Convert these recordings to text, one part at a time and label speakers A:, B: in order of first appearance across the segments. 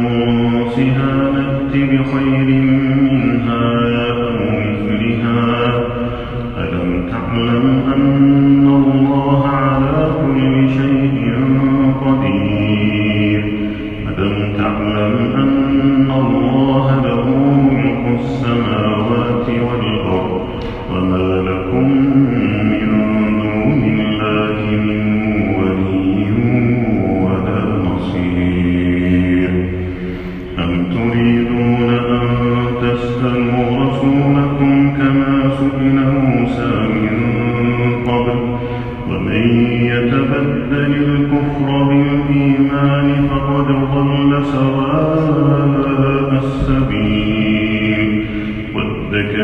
A: ننسها نأت بخير منها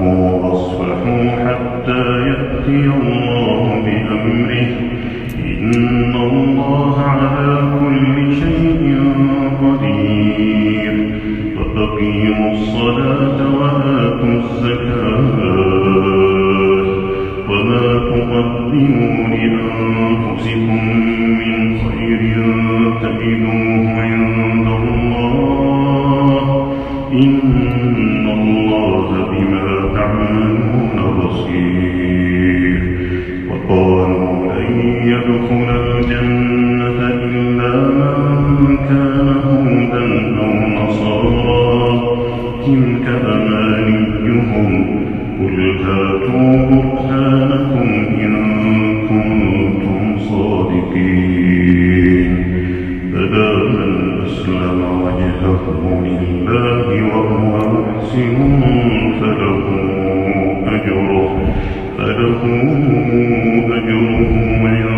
A: واصفحوا حتى يأتي الله بأمره. إن الله على كل شيء قدير. وأقيموا الصلاة وآتوا الزكاة. وما تقدموا لأنفسكم من خير تجدوه عند الله. إن يدخل الجنة إلا من كان هودا أو نصارى تلك أمانيهم. قل هاتوا برهانكم إن كنتم صادقين. بلى من أسلم وجهه لله وهو محسن فله أجره. فله أجره عند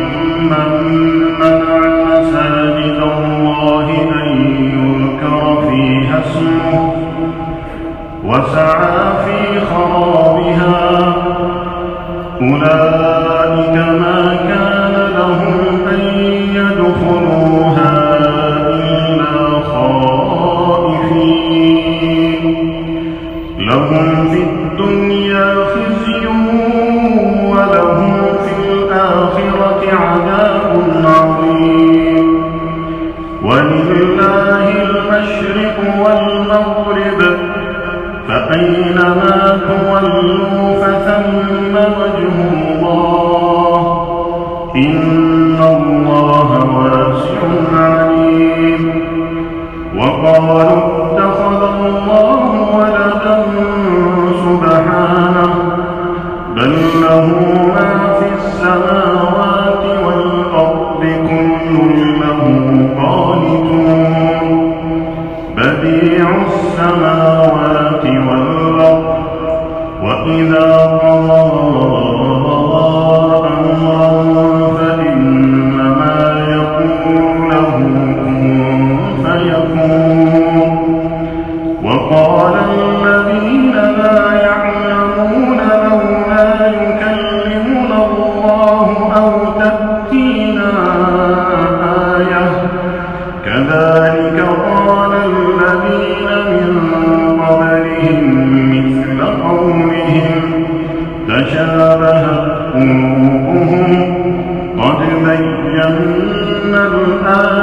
A: وسعى في خرابها. أولئك فأينما تولوا فثم وجه الله. إن الله واسع عليم. وقالوا قلوبهم قد بينا الآية